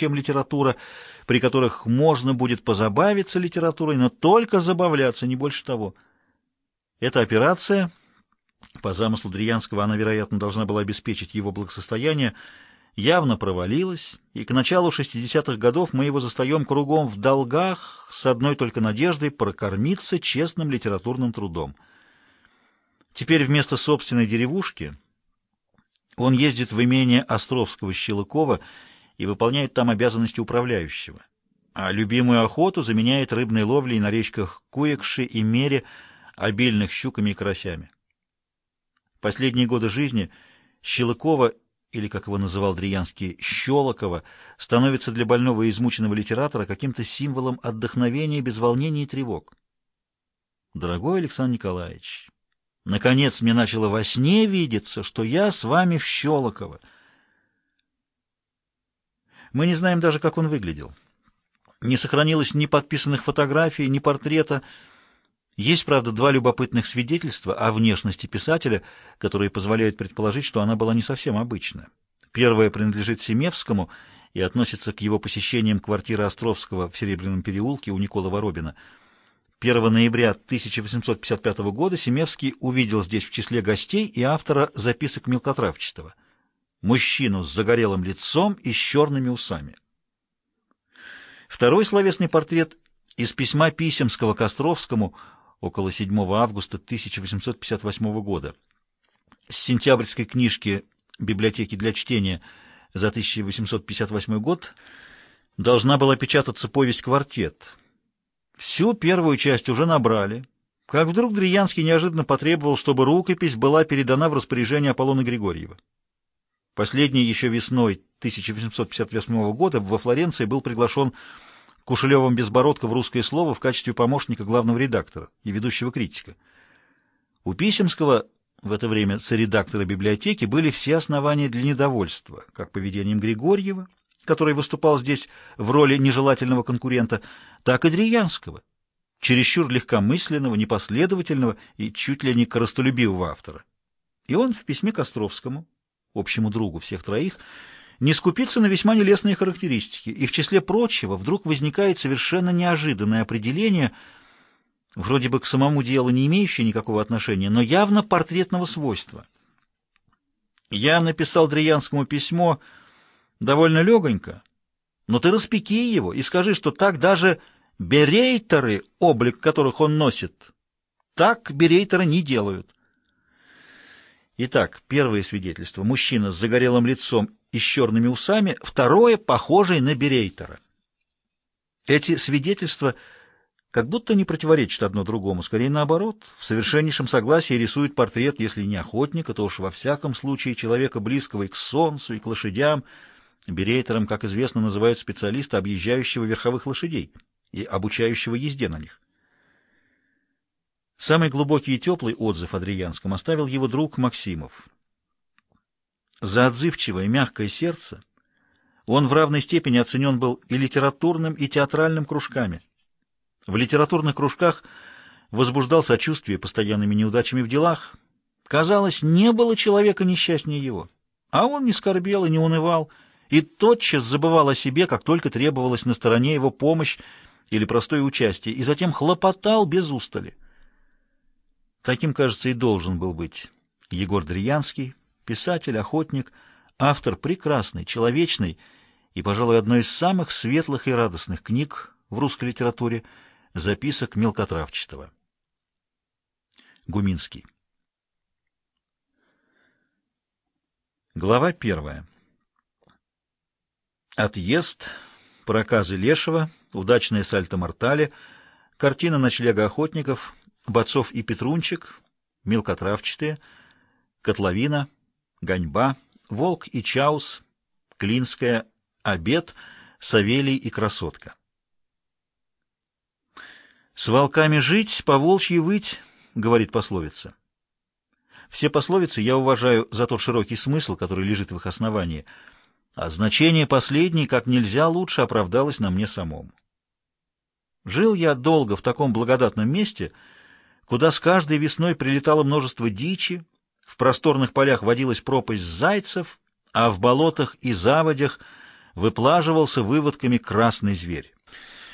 чем литература, при которых можно будет позабавиться литературой, но только забавляться, не больше того. Эта операция, по замыслу Дриянского, она, вероятно, должна была обеспечить его благосостояние, явно провалилась, и к началу 60-х годов мы его застаем кругом в долгах с одной только надеждой прокормиться честным литературным трудом. Теперь вместо собственной деревушки он ездит в имение Островского-Щелыкова и выполняет там обязанности управляющего, а любимую охоту заменяет рыбной ловлей на речках Куекши и Мере, обильных щуками и карасями. Последние годы жизни Щелыкова или, как его называл Дриянский, Щелокова, становится для больного и измученного литератора каким-то символом отдохновения без волнений и тревог. Дорогой Александр Николаевич, наконец мне начало во сне видеться, что я с вами в Щелоково. Мы не знаем даже, как он выглядел. Не сохранилось ни подписанных фотографий, ни портрета, есть, правда, два любопытных свидетельства о внешности писателя, которые позволяют предположить, что она была не совсем обычна. Первое принадлежит Семевскому и относится к его посещениям квартиры Островского в Серебряном переулке у Никола Воробина. 1 ноября 1855 года Семевский увидел здесь в числе гостей и автора записок мелкотравчатого. Мужчину с загорелым лицом и с черными усами. Второй словесный портрет из письма Писемского к Островскому – около 7 августа 1858 года. С сентябрьской книжки библиотеки для чтения за 1858 год должна была печататься повесть «Квартет». Всю первую часть уже набрали, как вдруг Дриянский неожиданно потребовал, чтобы рукопись была передана в распоряжение Аполлона Григорьева. Последний еще весной 1858 года во Флоренции был приглашен Кушелевым Безбородко в «Русское слово» в качестве помощника главного редактора и ведущего критика. У Писемского в это время соредактора библиотеки были все основания для недовольства, как поведением Григорьева, который выступал здесь в роли нежелательного конкурента, так и Дриянского, чересчур легкомысленного, непоследовательного и чуть ли не коростолюбивого автора. И он в письме Костровскому, общему другу всех троих, не скупиться на весьма нелестные характеристики, и в числе прочего вдруг возникает совершенно неожиданное определение, вроде бы к самому делу не имеющее никакого отношения, но явно портретного свойства. Я написал Дриянскому письмо довольно легонько, но ты распеки его и скажи, что так даже берейтеры, облик которых он носит, так берейтеры не делают. Итак, первое свидетельство. Мужчина с загорелым лицом и с черными усами, второе, похожее на Берейтера. Эти свидетельства как будто не противоречат одно другому, скорее наоборот, в совершеннейшем согласии рисуют портрет, если не охотника, то уж во всяком случае человека близкого и к солнцу, и к лошадям. Берейтером, как известно, называют специалиста, объезжающего верховых лошадей и обучающего езде на них. Самый глубокий и теплый отзыв о Дриянском оставил его друг Максимов. За отзывчивое, мягкое сердце он в равной степени оценен был и литературным, и театральным кружками. В литературных кружках возбуждал сочувствие постоянными неудачами в делах. Казалось, не было человека несчастнее его. А он не скорбел и не унывал, и тотчас забывал о себе, как только требовалась на стороне его помощь или простое участие, и затем хлопотал без устали. Таким, кажется, и должен был быть Егор Дриянский, писатель, охотник, автор прекрасной, человечной и, пожалуй, одной из самых светлых и радостных книг в русской литературе записок мелкотравчатого. Гуминский. Глава первая. Отъезд, проказы Лешего, удачное сальто-мортале, картина ночлега охотников, Бацов и Петрунчик, мелкотравчатые, котловина — Ганьба, Волк и Чаус, Клинская, Обед, Савелий и Красотка. «С волками жить, по волчьи выть», — говорит пословица. Все пословицы я уважаю за тот широкий смысл, который лежит в их основании, а значение последней как нельзя лучше оправдалось на мне самом. Жил я долго в таком благодатном месте, куда с каждой весной прилетало множество дичи, в просторных полях водилась пропасть зайцев, а в болотах и заводях выплаживался выводками красный зверь.